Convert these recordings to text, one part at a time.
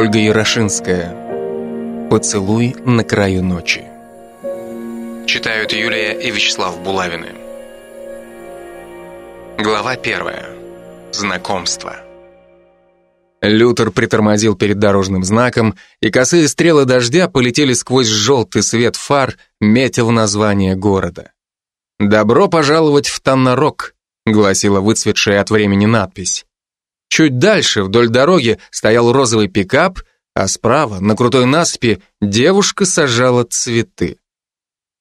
Ольга Ярошинская. Поцелуй на краю ночи. Читают Юлия и Вячеслав Булавины. Глава первая. Знакомство. Лютер притормозил перед дорожным знаком, и косые стрелы дождя полетели сквозь желтый свет фар, метя в название города. «Добро пожаловать в Таннарок», — гласила выцветшая от времени надпись. Чуть дальше, вдоль дороги, стоял розовый пикап, а справа, на крутой насыпи, девушка сажала цветы.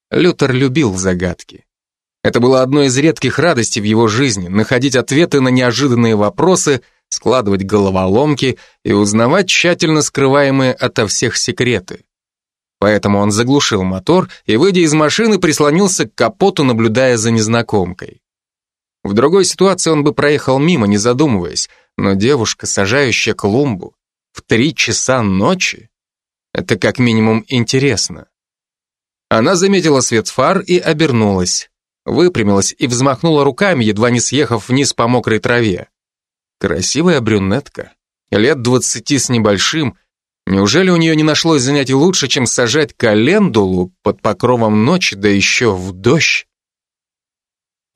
Лютер любил загадки. Это было одной из редких радостей в его жизни — находить ответы на неожиданные вопросы, складывать головоломки и узнавать тщательно скрываемые ото всех секреты. Поэтому он заглушил мотор и, выйдя из машины, прислонился к капоту, наблюдая за незнакомкой. В другой ситуации он бы проехал мимо, не задумываясь, но девушка, сажающая клумбу, в три часа ночи, это как минимум интересно. Она заметила свет фар и обернулась, выпрямилась и взмахнула руками, едва не съехав вниз по мокрой траве. Красивая брюнетка, лет двадцати с небольшим, неужели у нее не нашлось занятий лучше, чем сажать календулу под покровом ночи, да еще в дождь?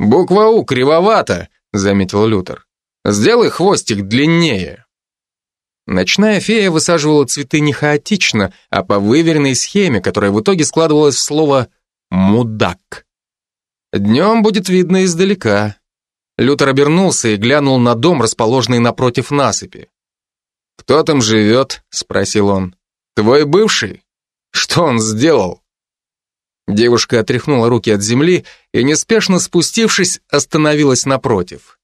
«Буква У кривовата», — заметил Лютер. «Сделай хвостик длиннее». Ночная фея высаживала цветы не хаотично, а по выверенной схеме, которая в итоге складывалась в слово «мудак». Днем будет видно издалека. Лютер обернулся и глянул на дом, расположенный напротив насыпи. «Кто там живет?» — спросил он. «Твой бывший? Что он сделал?» Девушка отряхнула руки от земли и, неспешно спустившись, остановилась напротив.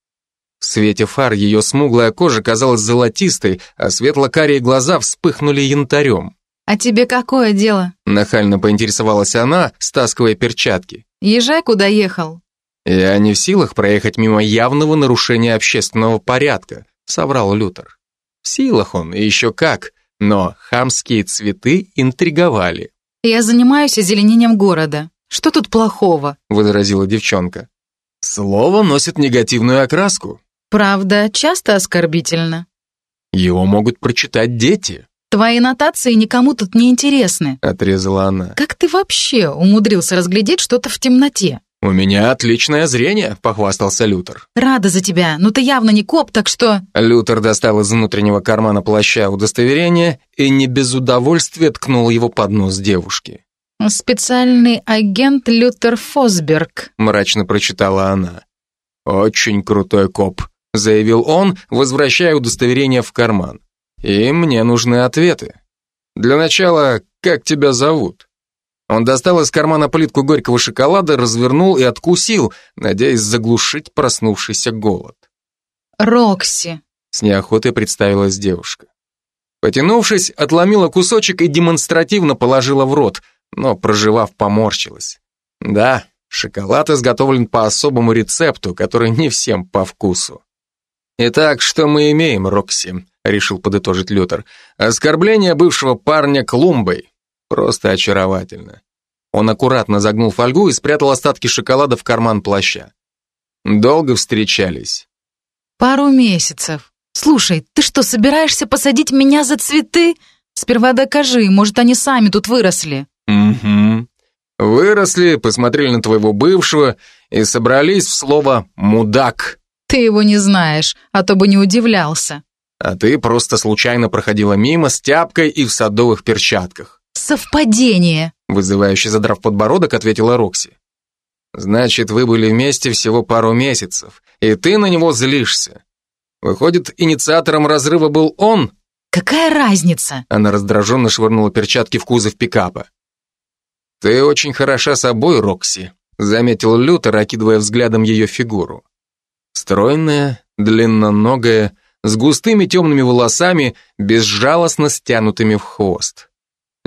В свете фар ее смуглая кожа казалась золотистой, а светло-карие глаза вспыхнули янтарем. «А тебе какое дело?» Нахально поинтересовалась она, стаскивая перчатки. «Езжай, куда ехал». «Я не в силах проехать мимо явного нарушения общественного порядка», соврал Лютер. В силах он, и еще как, но хамские цветы интриговали. «Я занимаюсь озеленением города. Что тут плохого?» возразила девчонка. Слово носит негативную окраску. Правда, часто оскорбительно. Его могут прочитать дети. Твои нотации никому тут не интересны. Отрезала она. Как ты вообще умудрился разглядеть что-то в темноте? «У меня отличное зрение», — похвастался Лютер. Рада за тебя, но ты явно не коп, так что...» Лютер достал из внутреннего кармана плаща удостоверение и не без удовольствия ткнул его под нос девушки. «Специальный агент Лютер Фосберг», — мрачно прочитала она. «Очень крутой коп», — заявил он, возвращая удостоверение в карман. «И мне нужны ответы. Для начала, как тебя зовут?» Он достал из кармана плитку горького шоколада, развернул и откусил, надеясь заглушить проснувшийся голод. «Рокси», — с неохотой представилась девушка. Потянувшись, отломила кусочек и демонстративно положила в рот, но, проживав, поморщилась. Да, шоколад изготовлен по особому рецепту, который не всем по вкусу. «Итак, что мы имеем, Рокси?» — решил подытожить Лютер. «Оскорбление бывшего парня клумбой. Просто очаровательно. Он аккуратно загнул фольгу и спрятал остатки шоколада в карман плаща. Долго встречались? Пару месяцев. Слушай, ты что, собираешься посадить меня за цветы? Сперва докажи, может, они сами тут выросли. Угу. Выросли, посмотрели на твоего бывшего и собрались в слово «мудак». Ты его не знаешь, а то бы не удивлялся. А ты просто случайно проходила мимо с тяпкой и в садовых перчатках. «Совпадение!» Вызывающе задрав подбородок, ответила Рокси. «Значит, вы были вместе всего пару месяцев, и ты на него злишься. Выходит, инициатором разрыва был он?» «Какая разница?» Она раздраженно швырнула перчатки в кузов пикапа. «Ты очень хороша собой, Рокси», заметил Лютер, окидывая взглядом ее фигуру. Стройная, длинноногая, с густыми темными волосами, безжалостно стянутыми в хвост.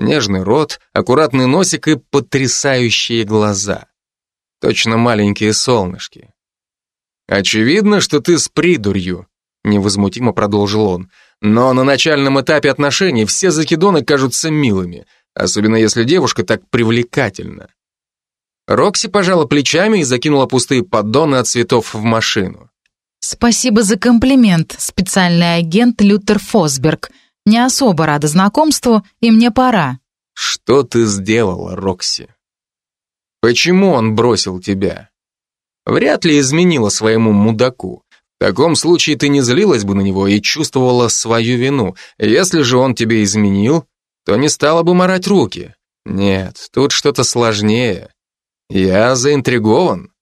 Нежный рот, аккуратный носик и потрясающие глаза. Точно маленькие солнышки. «Очевидно, что ты с придурью», — невозмутимо продолжил он. «Но на начальном этапе отношений все закидоны кажутся милыми, особенно если девушка так привлекательна». Рокси пожала плечами и закинула пустые поддоны от цветов в машину. «Спасибо за комплимент, специальный агент Лютер Фосберг», Не особо рада знакомству, и мне пора». «Что ты сделала, Рокси? Почему он бросил тебя? Вряд ли изменила своему мудаку. В таком случае ты не злилась бы на него и чувствовала свою вину. Если же он тебе изменил, то не стала бы морать руки. Нет, тут что-то сложнее. Я заинтригован.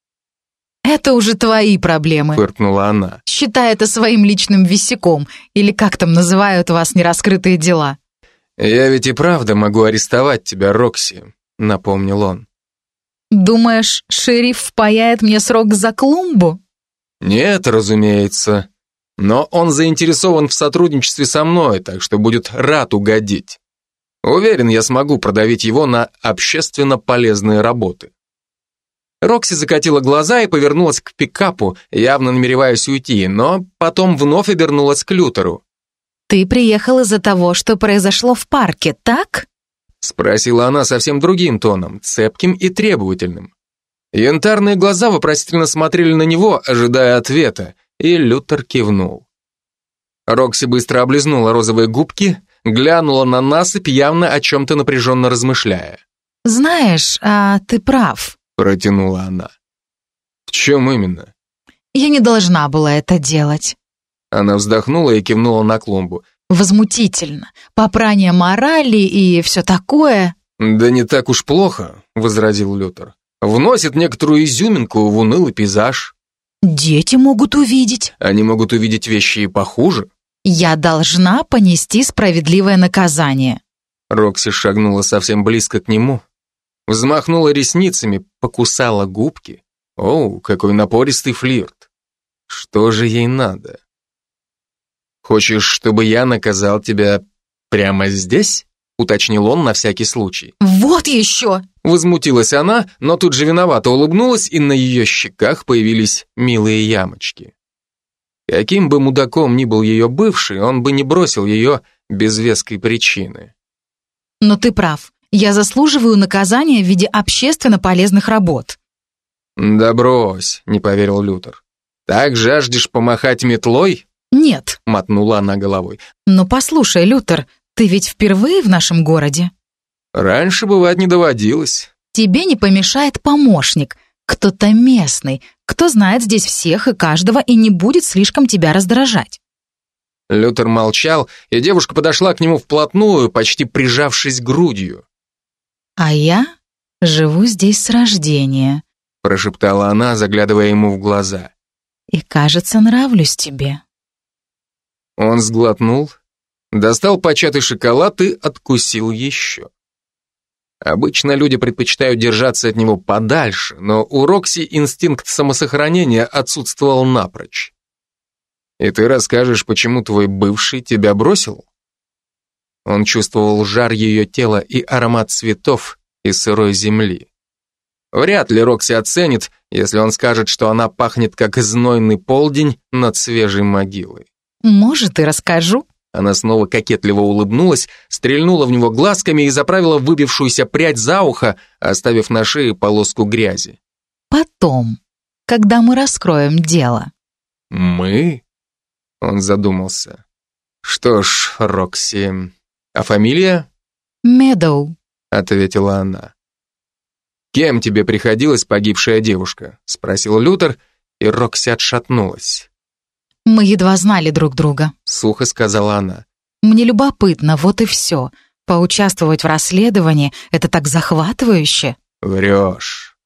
«Это уже твои проблемы», — фыркнула она. «Считай это своим личным висяком, или как там называют вас нераскрытые дела». «Я ведь и правда могу арестовать тебя, Рокси», — напомнил он. «Думаешь, шериф впаяет мне срок за клумбу?» «Нет, разумеется. Но он заинтересован в сотрудничестве со мной, так что будет рад угодить. Уверен, я смогу продавить его на общественно полезные работы». Рокси закатила глаза и повернулась к пикапу, явно намереваясь уйти, но потом вновь обернулась к Лютеру. «Ты приехал из-за того, что произошло в парке, так?» Спросила она совсем другим тоном, цепким и требовательным. Янтарные глаза вопросительно смотрели на него, ожидая ответа, и Лютер кивнул. Рокси быстро облизнула розовые губки, глянула на насыпь, явно о чем-то напряженно размышляя. «Знаешь, а ты прав», протянула она. В чем именно? Я не должна была это делать. Она вздохнула и кивнула на клумбу. Возмутительно. Попрание морали и все такое. Да не так уж плохо, возразил Лютер. Вносит некоторую изюминку в унылый пейзаж. Дети могут увидеть. Они могут увидеть вещи и похуже. Я должна понести справедливое наказание. Рокси шагнула совсем близко к нему, взмахнула ресницами, покусала губки. Оу, какой напористый флирт. Что же ей надо? Хочешь, чтобы я наказал тебя прямо здесь? Уточнил он на всякий случай. Вот еще! Возмутилась она, но тут же виновато улыбнулась, и на ее щеках появились милые ямочки. Каким бы мудаком ни был ее бывший, он бы не бросил ее без веской причины. Но ты прав. Я заслуживаю наказания в виде общественно полезных работ». «Да брось», — не поверил Лютер. «Так жаждешь помахать метлой?» «Нет», — мотнула она головой. «Но послушай, Лютер, ты ведь впервые в нашем городе?» «Раньше бывать не доводилось». «Тебе не помешает помощник, кто-то местный, кто знает здесь всех и каждого и не будет слишком тебя раздражать». Лютер молчал, и девушка подошла к нему вплотную, почти прижавшись грудью. «А я живу здесь с рождения», — прошептала она, заглядывая ему в глаза. «И, кажется, нравлюсь тебе». Он сглотнул, достал початый шоколад и откусил еще. Обычно люди предпочитают держаться от него подальше, но у Рокси инстинкт самосохранения отсутствовал напрочь. «И ты расскажешь, почему твой бывший тебя бросил?» Он чувствовал жар ее тела и аромат цветов и сырой земли. Вряд ли Рокси оценит, если он скажет, что она пахнет как знойный полдень над свежей могилой. «Может, и расскажу?» Она снова кокетливо улыбнулась, стрельнула в него глазками и заправила выбившуюся прядь за ухо, оставив на шее полоску грязи. «Потом, когда мы раскроем дело». «Мы?» Он задумался. «Что ж, Рокси, «А фамилия?» «Медоу», — ответила она. «Кем тебе приходилась погибшая девушка?» — спросил Лютер, и Рокси отшатнулась. «Мы едва знали друг друга», — сухо сказала она. «Мне любопытно, вот и все. Поучаствовать в расследовании — это так захватывающе». «Врешь».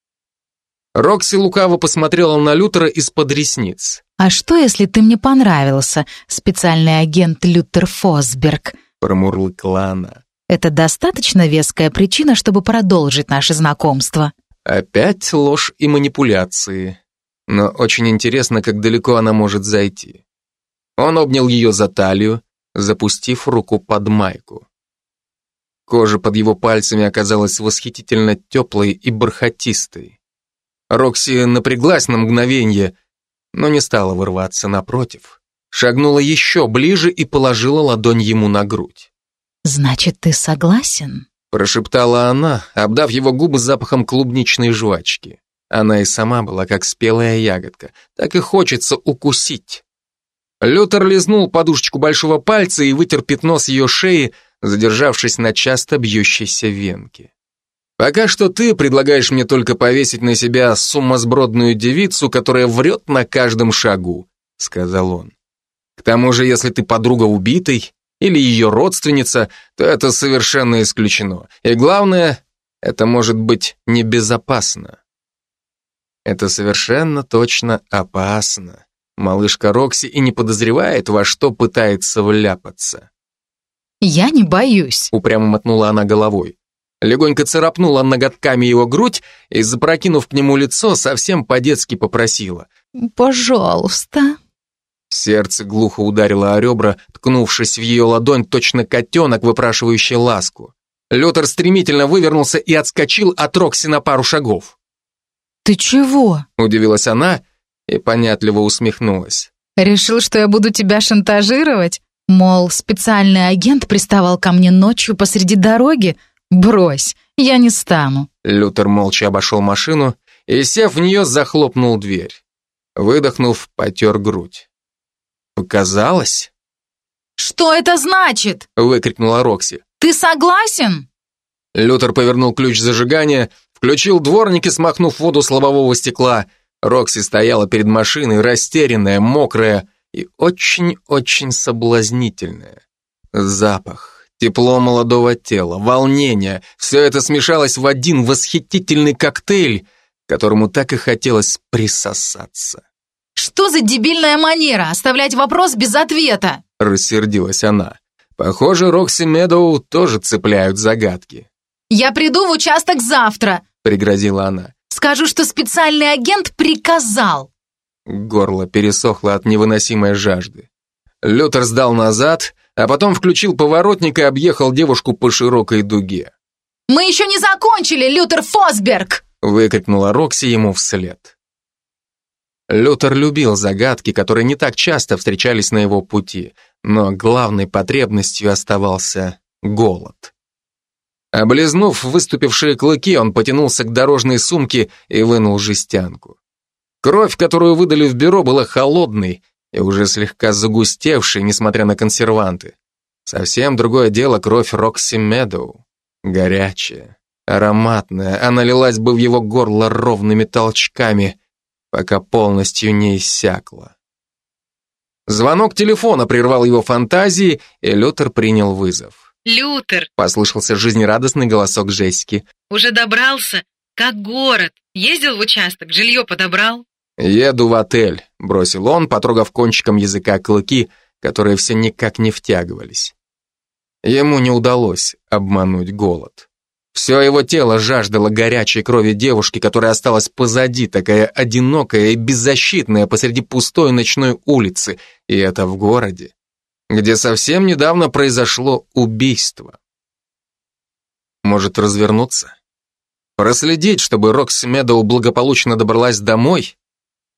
Рокси лукаво посмотрела на Лютера из-под ресниц. «А что, если ты мне понравился, специальный агент Лютер Фосберг?» Промурлыкала она. «Это достаточно веская причина, чтобы продолжить наше знакомство». Опять ложь и манипуляции. Но очень интересно, как далеко она может зайти. Он обнял ее за талию, запустив руку под майку. Кожа под его пальцами оказалась восхитительно теплой и бархатистой. Рокси напряглась на мгновение, но не стала вырваться напротив шагнула еще ближе и положила ладонь ему на грудь. «Значит, ты согласен?» Прошептала она, обдав его губы запахом клубничной жвачки. Она и сама была как спелая ягодка, так и хочется укусить. Лютер лизнул подушечку большого пальца и вытер пятно с ее шеи, задержавшись на часто бьющейся венке. «Пока что ты предлагаешь мне только повесить на себя сумасбродную девицу, которая врет на каждом шагу», — сказал он. «К тому же, если ты подруга убитой или ее родственница, то это совершенно исключено. И главное, это может быть небезопасно». Это совершенно точно опасно. Малышка Рокси и не подозревает, во что пытается вляпаться. «Я не боюсь», — упрямо мотнула она головой. Легонько царапнула ноготками его грудь и, запрокинув к нему лицо, совсем по-детски попросила. «Пожалуйста». Сердце глухо ударило о ребра, ткнувшись в ее ладонь, точно котенок, выпрашивающий ласку. Лютер стремительно вывернулся и отскочил от Рокси на пару шагов. «Ты чего?» – удивилась она и понятливо усмехнулась. «Решил, что я буду тебя шантажировать? Мол, специальный агент приставал ко мне ночью посреди дороги? Брось, я не стану». Лютер молча обошел машину и, сев в нее, захлопнул дверь. Выдохнув, потер грудь. «Показалось?» «Что это значит?» – выкрикнула Рокси. «Ты согласен?» Лютер повернул ключ зажигания Включил дворники, смахнув воду с лобового стекла. Рокси стояла перед машиной, растерянная, мокрая и очень-очень соблазнительная. Запах, тепло молодого тела, волнение — все это смешалось в один восхитительный коктейль, которому так и хотелось присосаться. «Что за дебильная манера оставлять вопрос без ответа?» — рассердилась она. Похоже, Рокси Медоу тоже цепляют загадки. «Я приду в участок завтра», пригрозила она. «Скажу, что специальный агент приказал!» Горло пересохло от невыносимой жажды. Лютер сдал назад, а потом включил поворотник и объехал девушку по широкой дуге. «Мы еще не закончили, Лютер Фосберг!» выкрикнула Рокси ему вслед. Лютер любил загадки, которые не так часто встречались на его пути, но главной потребностью оставался голод. Облизнув выступившие клыки, он потянулся к дорожной сумке и вынул жестянку. Кровь, которую выдали в бюро, была холодной и уже слегка загустевшей, несмотря на консерванты. Совсем другое дело кровь Рокси Медоу. Горячая, ароматная, она лилась бы в его горло ровными толчками, пока полностью не иссякла. Звонок телефона прервал его фантазии, и Лютер принял вызов. «Лютер!» — послышался жизнерадостный голосок Джессики. «Уже добрался? Как город? Ездил в участок, жилье подобрал?» «Еду в отель», — бросил он, потрогав кончиком языка клыки, которые все никак не втягивались. Ему не удалось обмануть голод. Все его тело жаждало горячей крови девушки, которая осталась позади, такая одинокая и беззащитная посреди пустой ночной улицы, и это в городе где совсем недавно произошло убийство. Может развернуться? Проследить, чтобы Рокси Медоу благополучно добралась домой?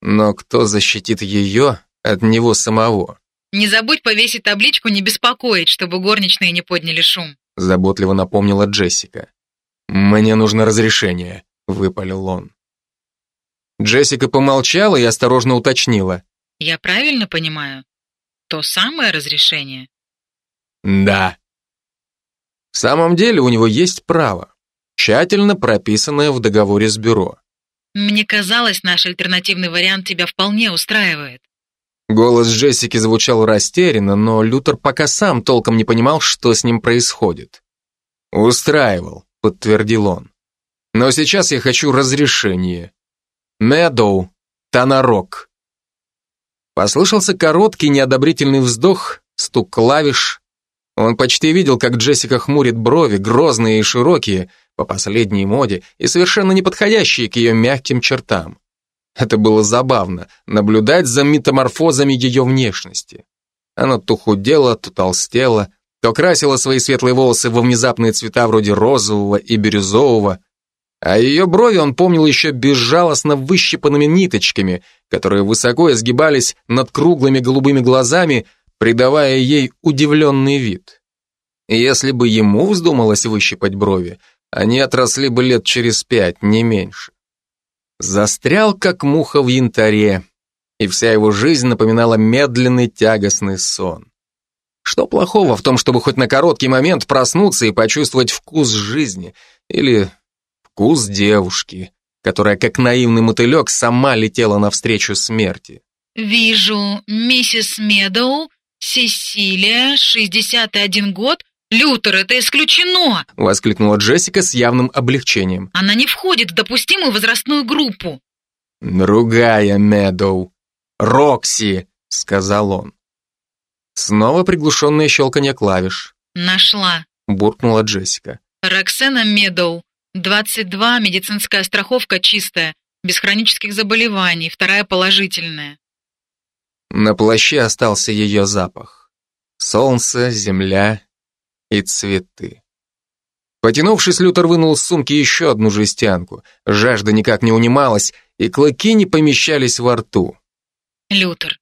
Но кто защитит ее от него самого? «Не забудь повесить табличку «Не беспокоить», чтобы горничные не подняли шум», заботливо напомнила Джессика. «Мне нужно разрешение», — выпалил он. Джессика помолчала и осторожно уточнила. «Я правильно понимаю? То самое разрешение? Да. В самом деле у него есть право, тщательно прописанное в договоре с бюро. Мне казалось, наш альтернативный вариант тебя вполне устраивает. Голос Джессики звучал растерянно, но Лютер пока сам толком не понимал, что с ним происходит. «Устраивал», — подтвердил он. «Но сейчас я хочу разрешение. Медоу, Танарок». Послышался короткий неодобрительный вздох, стук клавиш. Он почти видел, как Джессика хмурит брови, грозные и широкие, по последней моде, и совершенно не подходящие к ее мягким чертам. Это было забавно, наблюдать за метаморфозами ее внешности. Она то худела, то толстела, то красила свои светлые волосы во внезапные цвета вроде розового и бирюзового, а ее брови он помнил еще безжалостно выщипанными ниточками, которые высоко изгибались над круглыми голубыми глазами, придавая ей удивленный вид. Если бы ему вздумалось выщипать брови, они отросли бы лет через пять, не меньше. Застрял, как муха в янтаре, и вся его жизнь напоминала медленный тягостный сон. Что плохого в том, чтобы хоть на короткий момент проснуться и почувствовать вкус жизни или вкус девушки, которая, как наивный мотылек, сама летела навстречу смерти? Вижу, миссис Медоу, Сесилия, 61 год. Лютер, это исключено! Воскликнула Джессика с явным облегчением. Она не входит в допустимую возрастную группу. Другая Медоу. Рокси, сказал он. Снова приглушенное щелканье клавиш. Нашла. Буркнула Джессика. Роксена Медоу, 22, медицинская страховка чистая, без хронических заболеваний, вторая положительная. На плаще остался ее запах. Солнце, земля и цветы. Потянувшись, Лютер вынул из сумки еще одну жестянку. Жажда никак не унималась, и клыки не помещались во рту. Лютер,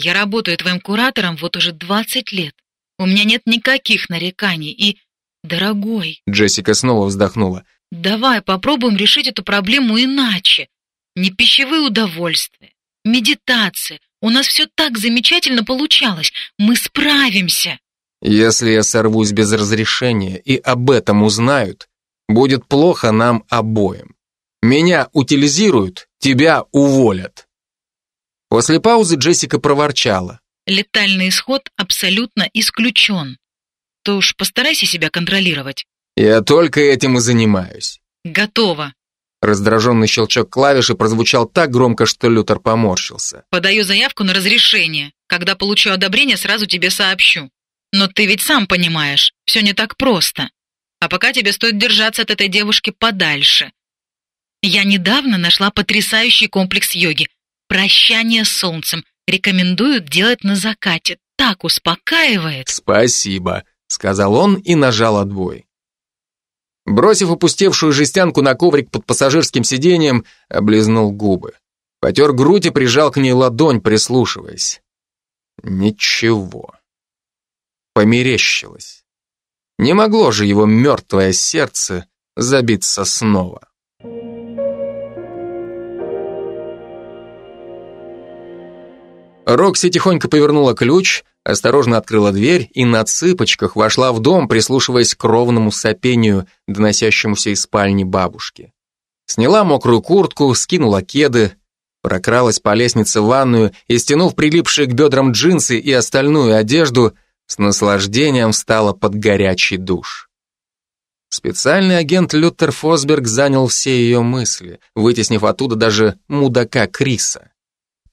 я работаю твоим куратором вот уже 20 лет. У меня нет никаких нареканий и... Дорогой, Джессика снова вздохнула. давай попробуем решить эту проблему иначе. Не пищевые удовольствия, медитация. У нас все так замечательно получалось. Мы справимся. Если я сорвусь без разрешения и об этом узнают, будет плохо нам обоим. Меня утилизируют, тебя уволят. После паузы Джессика проворчала. Летальный исход абсолютно исключен. То уж постарайся себя контролировать. Я только этим и занимаюсь. Готово. Раздраженный щелчок клавиши прозвучал так громко, что Лютер поморщился. Подаю заявку на разрешение. Когда получу одобрение, сразу тебе сообщу. Но ты ведь сам понимаешь, все не так просто. А пока тебе стоит держаться от этой девушки подальше. Я недавно нашла потрясающий комплекс йоги. Прощание с солнцем. Рекомендую делать на закате. Так успокаивает. «Спасибо», — сказал он и нажал отбой. Бросив опустевшую жестянку на коврик под пассажирским сиденьем, облизнул губы. Потер грудь и прижал к ней ладонь, прислушиваясь. Ничего. Померещилось. Не могло же его мертвое сердце забиться снова. Рокси тихонько повернула ключ, осторожно открыла дверь и на цыпочках вошла в дом, прислушиваясь к ровному сопению, доносящемуся из спальни бабушки. Сняла мокрую куртку, скинула кеды, прокралась по лестнице в ванную и, стянув прилипшие к бедрам джинсы и остальную одежду, с наслаждением встала под горячий душ. Специальный агент Лютер Фосберг занял все ее мысли, вытеснив оттуда даже мудака Криса.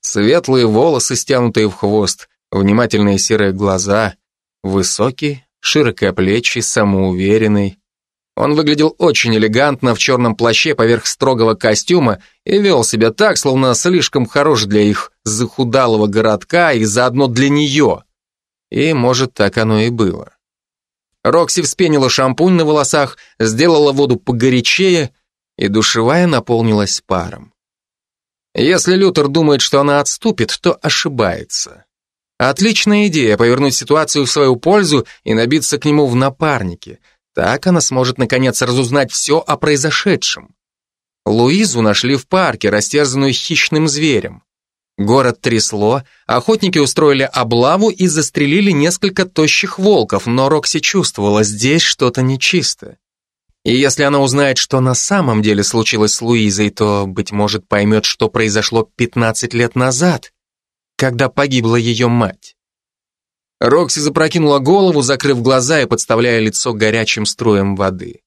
Светлые волосы, стянутые в хвост, внимательные серые глаза, высокий, широкоплечий, самоуверенный. Он выглядел очень элегантно в черном плаще поверх строгого костюма и вел себя так, словно слишком хорош для их захудалого городка и заодно для нее. И, может, так оно и было. Рокси вспенила шампунь на волосах, сделала воду погорячее, и душевая наполнилась паром. Если Лютер думает, что она отступит, то ошибается. Отличная идея повернуть ситуацию в свою пользу и набиться к нему в напарнике. Так она сможет наконец разузнать все о произошедшем. Луизу нашли в парке, растерзанную хищным зверем. Город трясло, охотники устроили облаву и застрелили несколько тощих волков, но Рокси чувствовала, здесь что-то нечисто. И если она узнает, что на самом деле случилось с Луизой, то, быть может, поймет, что произошло 15 лет назад, когда погибла ее мать. Рокси запрокинула голову, закрыв глаза и подставляя лицо горячим струем воды.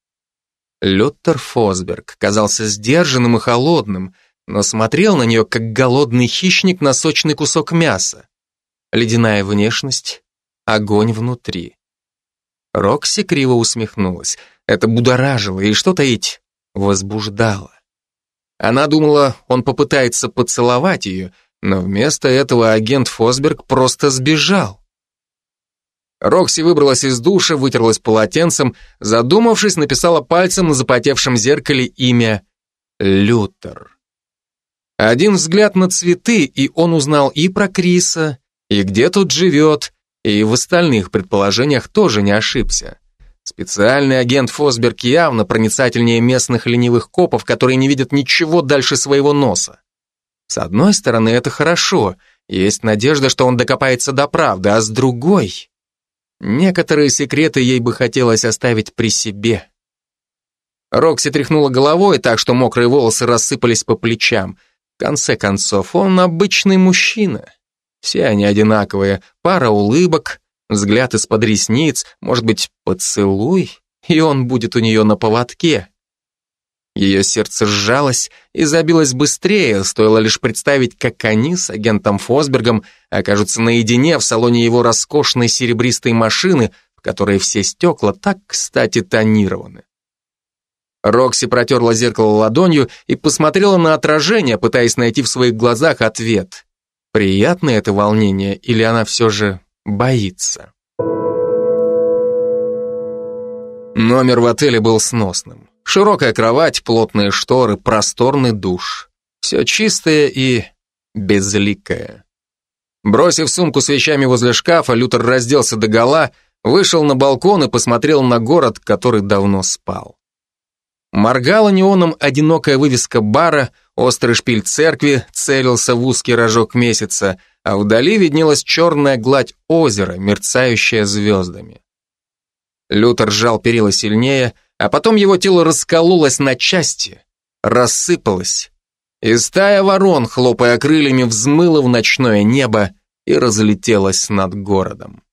Лютер Фосберг казался сдержанным и холодным, но смотрел на нее, как голодный хищник на сочный кусок мяса. Ледяная внешность, огонь внутри. Рокси криво усмехнулась. Это будоражило и, что таить, возбуждало. Она думала, он попытается поцеловать ее, но вместо этого агент Фосберг просто сбежал. Рокси выбралась из душа, вытерлась полотенцем, задумавшись, написала пальцем на запотевшем зеркале имя Лютер. Один взгляд на цветы, и он узнал и про Криса, и где тут живет, и в остальных предположениях тоже не ошибся. Специальный агент Фосберг явно проницательнее местных ленивых копов, которые не видят ничего дальше своего носа. С одной стороны, это хорошо, есть надежда, что он докопается до правды, а с другой... Некоторые секреты ей бы хотелось оставить при себе. Рокси тряхнула головой так, что мокрые волосы рассыпались по плечам. В конце концов, он обычный мужчина. Все они одинаковые, пара улыбок, взгляд из-под ресниц, может быть, поцелуй, и он будет у нее на поводке. Ее сердце сжалось и забилось быстрее, стоило лишь представить, как они с агентом Фосбергом окажутся наедине в салоне его роскошной серебристой машины, в которой все стекла так, кстати, тонированы. Рокси протерла зеркало ладонью и посмотрела на отражение, пытаясь найти в своих глазах ответ. Приятное это волнение или она все же боится? Номер в отеле был сносным. Широкая кровать, плотные шторы, просторный душ. Все чистое и безликое. Бросив сумку с вещами возле шкафа, Лютер разделся догола, вышел на балкон и посмотрел на город, который давно спал. Моргала неоном одинокая вывеска бара, острый шпиль церкви целился в узкий рожок месяца, а вдали виднелась черная гладь озера, мерцающая звездами. Лютер сжал перила сильнее, а потом его тело раскололось на части, рассыпалось, и стая ворон, хлопая крыльями, взмыла в ночное небо и разлетелась над городом.